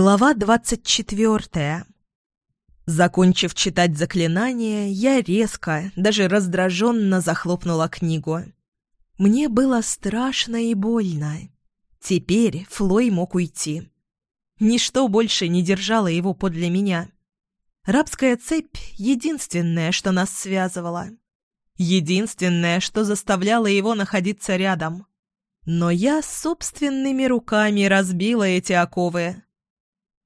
Глава двадцать четвертая. Закончив читать заклинание, я резко, даже раздраженно захлопнула книгу. Мне было страшно и больно. Теперь Флой мог уйти. Ничто больше не держало его подле меня. Рабская цепь — единственное, что нас связывало. Единственное, что заставляло его находиться рядом. Но я собственными руками разбила эти оковы.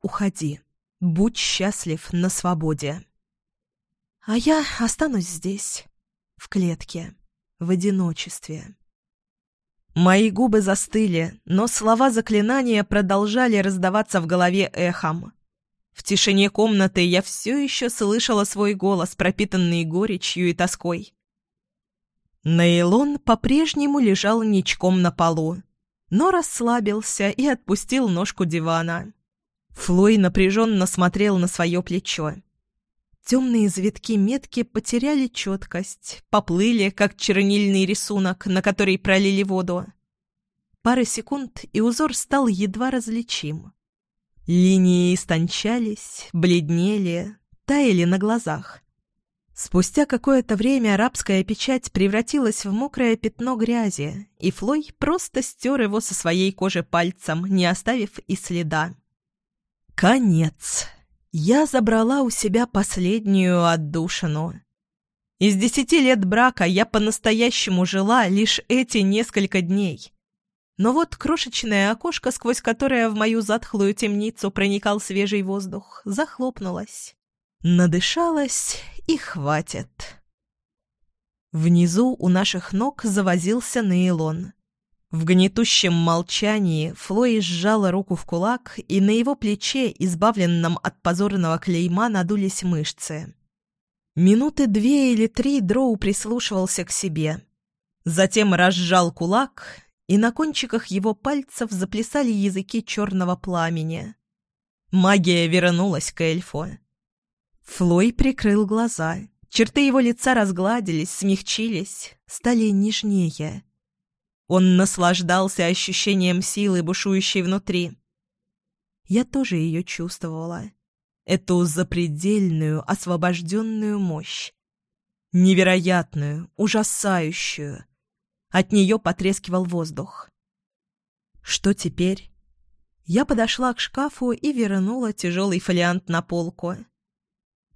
Уходи. Будь счастлив на свободе. А я останусь здесь, в клетке, в одиночестве. Мои губы застыли, но слова заклинания продолжали раздаваться в голове эхом. В тишине комнаты я все еще слышала свой голос, пропитанный горечью и тоской. Нейлон по-прежнему лежал ничком на полу, но расслабился и отпустил ножку дивана. Флой напряженно смотрел на свое плечо. Темные завитки метки потеряли четкость, поплыли, как чернильный рисунок, на который пролили воду. Пара секунд, и узор стал едва различим. Линии истончались, бледнели, таяли на глазах. Спустя какое-то время арабская печать превратилась в мокрое пятно грязи, и Флой просто стер его со своей кожи пальцем, не оставив и следа. Конец. Я забрала у себя последнюю отдушину. Из десяти лет брака я по-настоящему жила лишь эти несколько дней. Но вот крошечное окошко, сквозь которое в мою затхлую темницу проникал свежий воздух, захлопнулось. Надышалась и хватит. Внизу у наших ног завозился нейлон. В гнетущем молчании Флой сжала руку в кулак, и на его плече, избавленном от позорного клейма, надулись мышцы. Минуты две или три Дроу прислушивался к себе. Затем разжал кулак, и на кончиках его пальцев заплясали языки черного пламени. Магия вернулась к эльфу. Флой прикрыл глаза. Черты его лица разгладились, смягчились, стали нежнее. Он наслаждался ощущением силы, бушующей внутри. Я тоже ее чувствовала. Эту запредельную, освобожденную мощь. Невероятную, ужасающую. От нее потрескивал воздух. Что теперь? Я подошла к шкафу и вернула тяжелый фолиант на полку.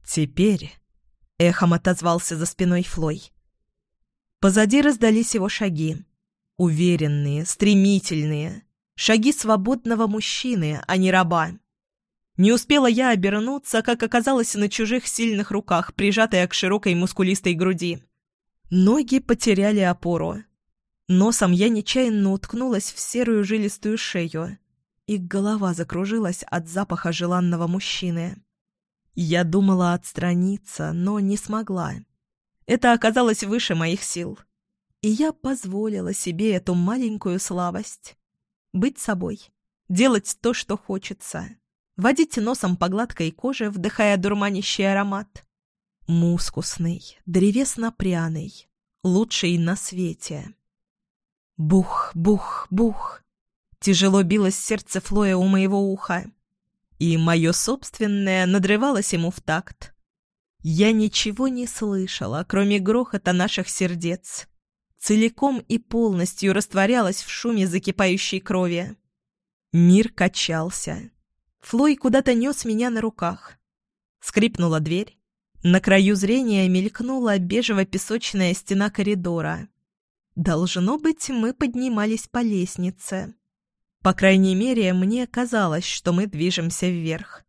«Теперь...» — эхом отозвался за спиной Флой. Позади раздались его шаги. Уверенные, стремительные. Шаги свободного мужчины, а не раба. Не успела я обернуться, как оказалась на чужих сильных руках, прижатая к широкой мускулистой груди. Ноги потеряли опору. Носом я нечаянно уткнулась в серую жилистую шею, и голова закружилась от запаха желанного мужчины. Я думала отстраниться, но не смогла. Это оказалось выше моих сил. И я позволила себе эту маленькую слабость. Быть собой. Делать то, что хочется. Водить носом по гладкой коже, вдыхая дурманящий аромат. Мускусный, древесно-пряный. Лучший на свете. Бух, бух, бух. Тяжело билось сердце Флоя у моего уха. И мое собственное надрывалось ему в такт. Я ничего не слышала, кроме грохота наших сердец целиком и полностью растворялась в шуме закипающей крови. Мир качался. Флой куда-то нес меня на руках. Скрипнула дверь. На краю зрения мелькнула бежево-песочная стена коридора. Должно быть, мы поднимались по лестнице. По крайней мере, мне казалось, что мы движемся вверх.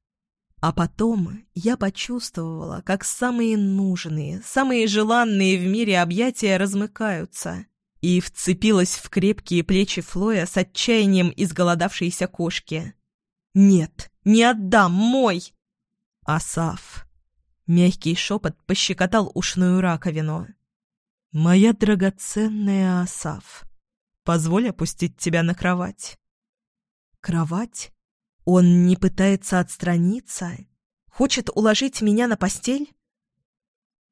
А потом я почувствовала, как самые нужные, самые желанные в мире объятия размыкаются, и вцепилась в крепкие плечи Флоя с отчаянием изголодавшейся кошки. «Нет, не отдам, мой!» «Асаф!» Мягкий шепот пощекотал ушную раковину. «Моя драгоценная Асаф, позволь опустить тебя на кровать». «Кровать?» Он не пытается отстраниться? Хочет уложить меня на постель?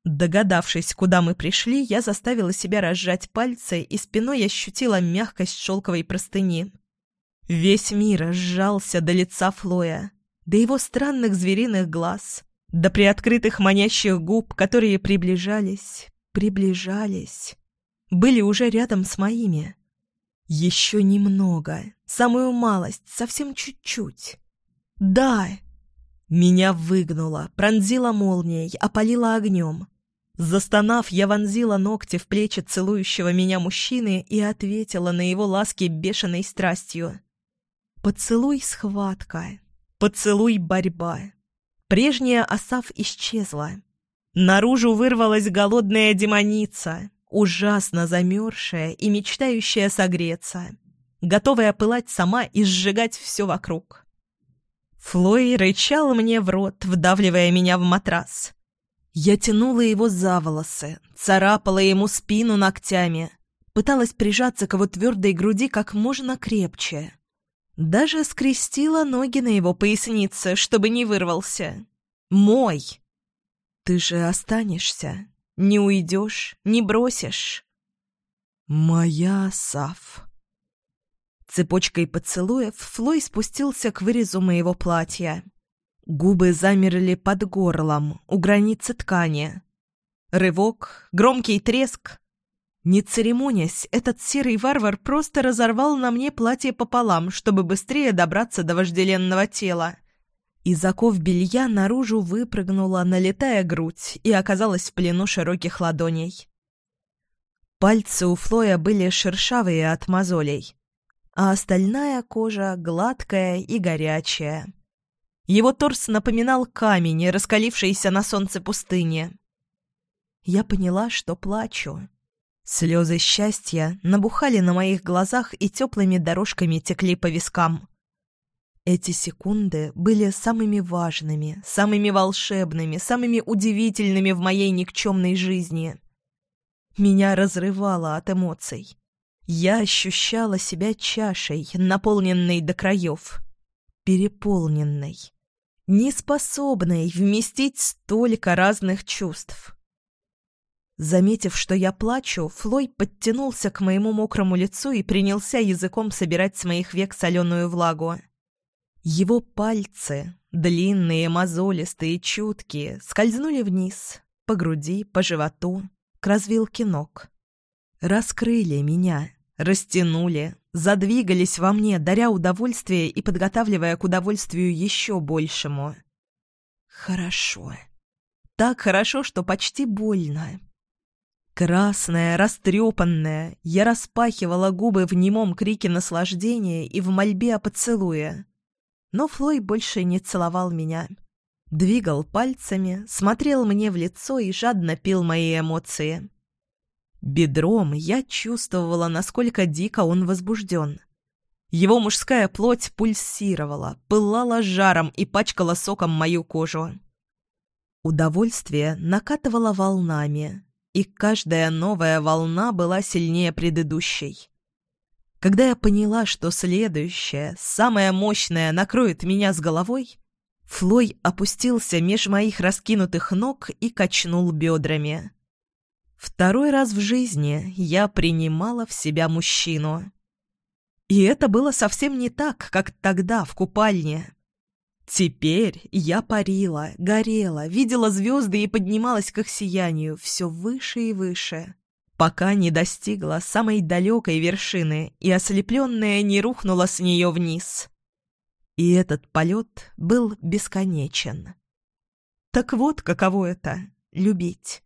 Догадавшись, куда мы пришли, я заставила себя разжать пальцы и спиной ощутила мягкость шелковой простыни. Весь мир сжался до лица Флоя. до его странных звериных глаз, до приоткрытых манящих губ, которые приближались, приближались, были уже рядом с моими. Еще немного, самую малость, совсем чуть-чуть. Да! Меня выгнуло, пронзило молнией, опалило огнем. Застонав, я вонзила ногти в плечи целующего меня мужчины и ответила на его ласки бешеной страстью. Поцелуй схватка, поцелуй борьба. Прежняя Асав исчезла. Наружу вырвалась голодная демоница, ужасно замерзшая и мечтающая согреться, готовая пылать сама и сжигать все вокруг. Флой рычал мне в рот, вдавливая меня в матрас. Я тянула его за волосы, царапала ему спину ногтями, пыталась прижаться к его твердой груди как можно крепче. Даже скрестила ноги на его пояснице, чтобы не вырвался. «Мой!» «Ты же останешься, не уйдешь, не бросишь». «Моя Сав». Цепочкой поцелуев Флой спустился к вырезу моего платья. Губы замерли под горлом, у границы ткани. Рывок, громкий треск. Не церемонясь, этот серый варвар просто разорвал на мне платье пополам, чтобы быстрее добраться до вожделенного тела. Из оков белья наружу выпрыгнула налетая грудь и оказалась в плену широких ладоней. Пальцы у Флоя были шершавые от мозолей, а остальная кожа гладкая и горячая. Его торс напоминал камень, раскалившийся на солнце пустыни. Я поняла, что плачу. Слезы счастья набухали на моих глазах и теплыми дорожками текли по вискам. Эти секунды были самыми важными, самыми волшебными, самыми удивительными в моей никчемной жизни. Меня разрывало от эмоций. Я ощущала себя чашей, наполненной до краев, переполненной неспособной вместить столько разных чувств. Заметив, что я плачу, Флой подтянулся к моему мокрому лицу и принялся языком собирать с моих век соленую влагу. Его пальцы, длинные, мозолистые, чуткие, скользнули вниз, по груди, по животу, к развилке ног. Раскрыли меня, растянули, задвигались во мне, даря удовольствие и подготавливая к удовольствию еще большему. Хорошо. Так хорошо, что почти больно. Красная, растрепанная, я распахивала губы в немом крике наслаждения и в мольбе о поцелуе. Но Флой больше не целовал меня. Двигал пальцами, смотрел мне в лицо и жадно пил мои эмоции. Бедром я чувствовала, насколько дико он возбужден. Его мужская плоть пульсировала, пылала жаром и пачкала соком мою кожу. Удовольствие накатывало волнами, и каждая новая волна была сильнее предыдущей. Когда я поняла, что следующая, самая мощная, накроет меня с головой, Флой опустился меж моих раскинутых ног и качнул бедрами. Второй раз в жизни я принимала в себя мужчину. И это было совсем не так, как тогда в купальне. Теперь я парила, горела, видела звезды и поднималась к их сиянию все выше и выше, пока не достигла самой далекой вершины и ослепленная не рухнула с нее вниз. И этот полет был бесконечен. Так вот, каково это — любить.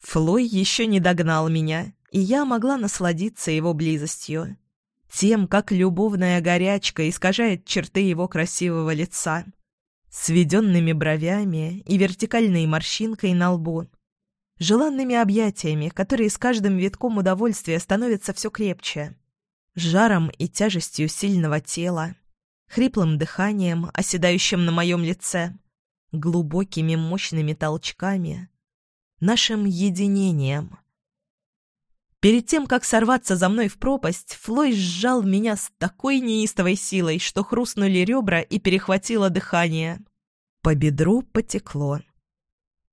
Флой еще не догнал меня, и я могла насладиться его близостью. Тем, как любовная горячка искажает черты его красивого лица. Сведенными бровями и вертикальной морщинкой на лбу. Желанными объятиями, которые с каждым витком удовольствия становятся все крепче. Жаром и тяжестью сильного тела. Хриплым дыханием, оседающим на моем лице. Глубокими мощными толчками нашим единением. Перед тем, как сорваться за мной в пропасть, Флой сжал меня с такой неистовой силой, что хрустнули ребра и перехватило дыхание. По бедру потекло.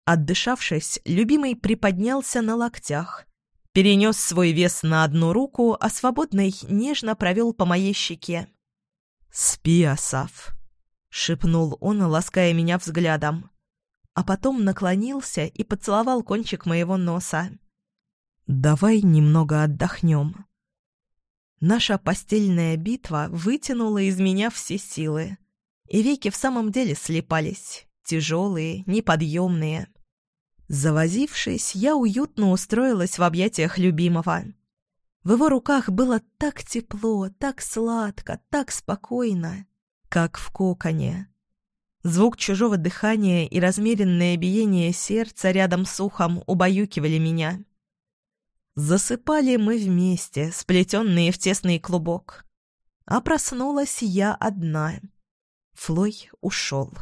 Отдышавшись, любимый приподнялся на локтях, перенес свой вес на одну руку, а свободный нежно провел по моей щеке. «Спи, Асав», — шепнул он, лаская меня взглядом. А потом наклонился и поцеловал кончик моего носа. «Давай немного отдохнем». Наша постельная битва вытянула из меня все силы, и веки в самом деле слепались, тяжелые, неподъемные. Завозившись, я уютно устроилась в объятиях любимого. В его руках было так тепло, так сладко, так спокойно, как в коконе. Звук чужого дыхания и размеренное биение сердца рядом с ухом убаюкивали меня. Засыпали мы вместе, сплетенные в тесный клубок. А проснулась я одна. Флой ушел.